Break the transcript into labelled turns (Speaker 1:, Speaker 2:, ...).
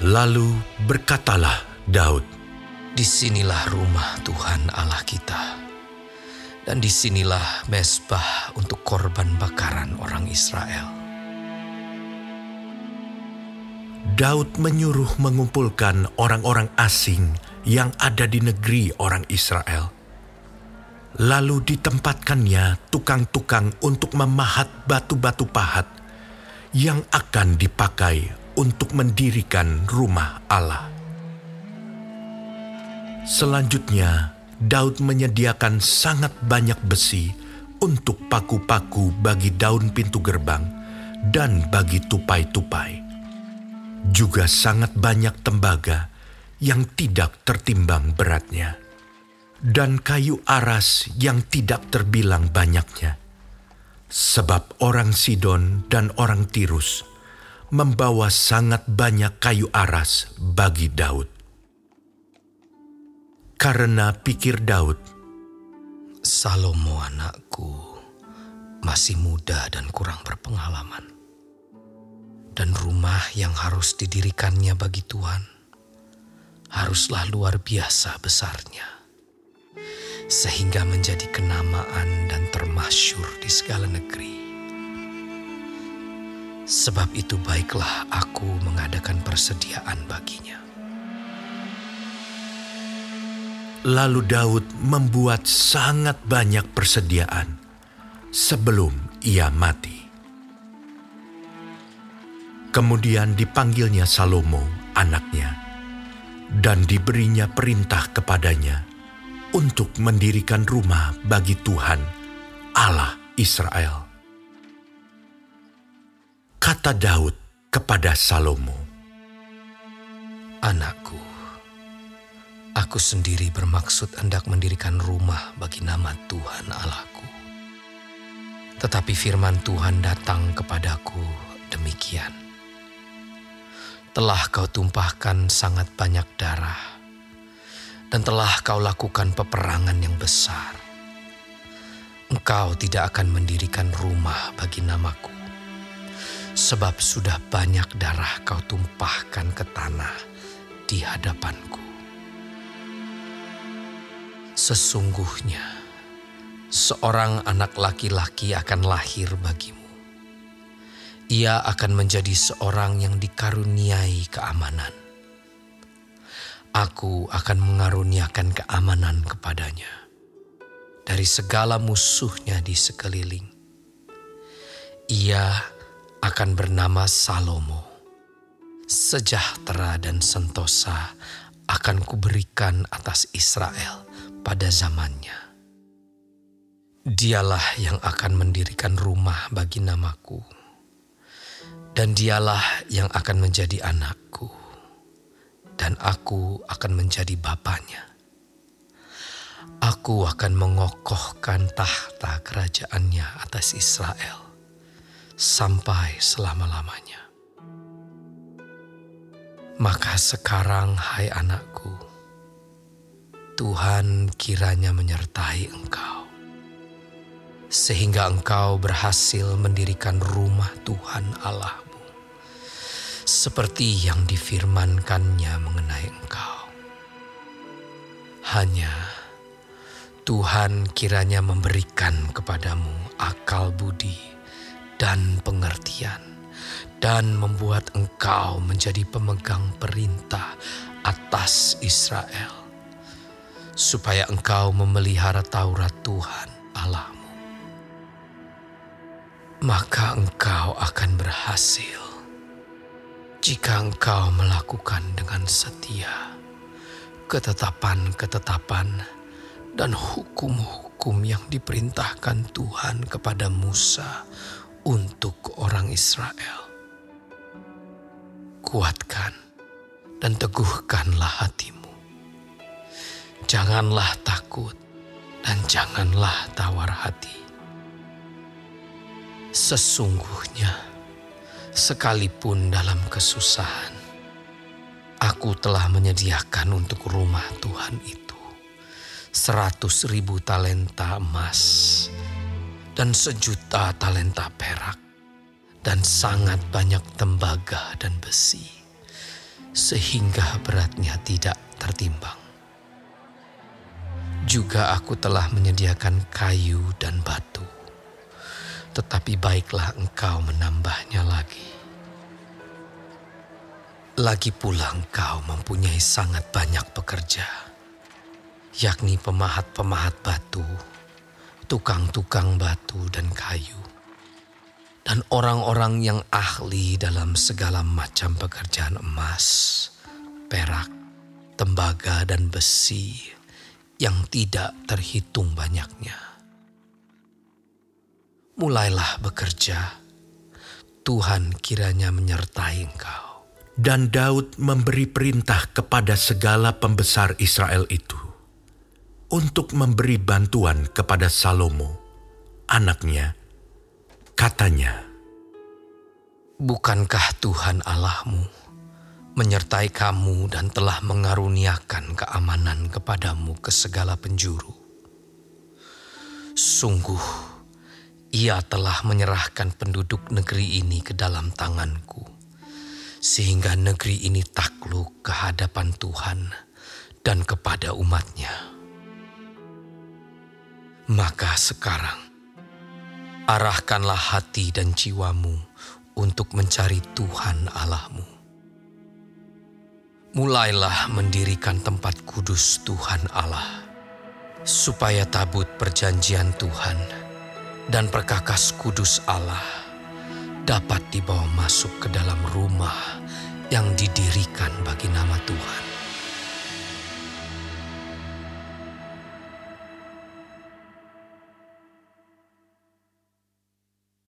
Speaker 1: Lalu berkatalah Daud,
Speaker 2: Di sinilah rumah Tuhan Allah kita, dan di sinilah mesbah untuk korban bakaran orang Israel.
Speaker 1: Daud menyuruh mengumpulkan orang-orang asing yang ada di negeri orang Israel. Lalu ditempatkannya tukang-tukang untuk memahat batu-batu pahat yang akan dipakai untuk mendirikan rumah Allah. Selanjutnya, Daud menyediakan sangat banyak besi untuk paku-paku bagi daun pintu gerbang dan bagi tupai-tupai. Juga sangat banyak tembaga yang tidak tertimbang beratnya, dan kayu aras yang tidak terbilang banyaknya. Sebab orang Sidon dan orang Tirus membawa sangat banyak kayu aras bagi Daud. Karena pikir Daud,
Speaker 2: Salomo anakku masih muda dan kurang berpengalaman. Dan rumah yang harus didirikannya bagi Tuhan haruslah luar biasa besarnya. Sehingga menjadi kenamaan dan termasyur di segala negeri. Sebab itu baiklah aku mengadakan persediaan baginya.
Speaker 1: lalu Daud membuat sangat banyak persediaan sebelum ia mati. Kemudian dipanggilnya Salomo, anaknya, dan diberinya perintah kepadanya untuk mendirikan rumah bagi Tuhan, Allah Israel. Kata Daud kepada Salomo,
Speaker 2: Anakku, aku sendiri bermaksud hendak mendirikan rumah bagi nama Tuhan Allahku. Tetapi firman Tuhan datang kepadaku demikian. Telah kau tumpahkan sangat banyak darah, dan telah kau lakukan peperangan yang besar. Engkau tidak akan mendirikan rumah bagi namaku, sebab sudah banyak darah kau tumpahkan ke tanah di hadapanku. Sesungguhnya, seorang anak laki-laki akan lahir bagimu. Ia akan menjadi seorang yang dikaruniai keamanan. Aku akan mengaruniakan keamanan kepadanya dari segala musuhnya di sekeliling. Ia akan bernama Salomo. Sejahtera dan sentosa akan kuberikan atas Israel pada zamannya. Dialah yang akan mendirikan rumah bagi namaku, dan dialah yang akan menjadi anakku, dan aku akan menjadi bapaknya. Aku akan mengokohkan tahta kerajaannya atas Israel sampai selama-lamanya. Maka sekarang, hai anakku, Tuhan kiranya menyertai engkau, sehingga engkau berhasil mendirikan rumah Tuhan Allahmu, seperti yang difirmankannya mengenai engkau. Hanya Tuhan kiranya memberikan kepadamu akal budi dan pengertian dan membuat engkau menjadi pemegang perintah atas Israel, supaya engkau memelihara Taurat Tuhan Allahmu. Maka engkau akan berhasil jika engkau melakukan dengan setia ketetapan-ketetapan dan hukum-hukum yang diperintahkan Tuhan kepada Musa untuk orang Israel kuatkan dan teguhkanlah hatimu. Janganlah takut dan janganlah tawar hati. Sesungguhnya, sekalipun dalam kesusahan, aku telah menyediakan untuk rumah Tuhan itu seratus ribu talenta emas dan sejuta talenta perak dan sangat banyak tembaga dan besi, sehingga beratnya tidak tertimbang. Juga aku telah menyediakan kayu dan batu, tetapi baiklah engkau menambahnya lagi. Lagi pula engkau mempunyai sangat banyak pekerja, yakni pemahat-pemahat batu, tukang-tukang batu dan kayu, dan orang-orang yang ahli dalam segala macam pekerjaan emas, perak, tembaga, dan besi yang tidak terhitung banyaknya. Mulailah bekerja, Tuhan kiranya menyertai engkau.
Speaker 1: Dan Daud memberi perintah kepada segala pembesar Israel itu untuk memberi bantuan kepada Salomo, anaknya. Katanya,
Speaker 2: Bukankah Tuhan Allahmu menyertai kamu dan telah mengaruniakan keamanan kepadamu ke segala penjuru? Sungguh, ia telah menyerahkan penduduk negeri ini ke dalam tanganku, sehingga negeri ini takluk ke hadapan Tuhan dan kepada umatnya. Maka sekarang, arahkanlah hati dan jiwamu untuk mencari Tuhan Allahmu. Mulailah mendirikan tempat kudus Tuhan Allah, supaya tabut perjanjian Tuhan dan perkakas kudus Allah dapat dibawa masuk ke dalam rumah yang didirikan bagi nama Tuhan.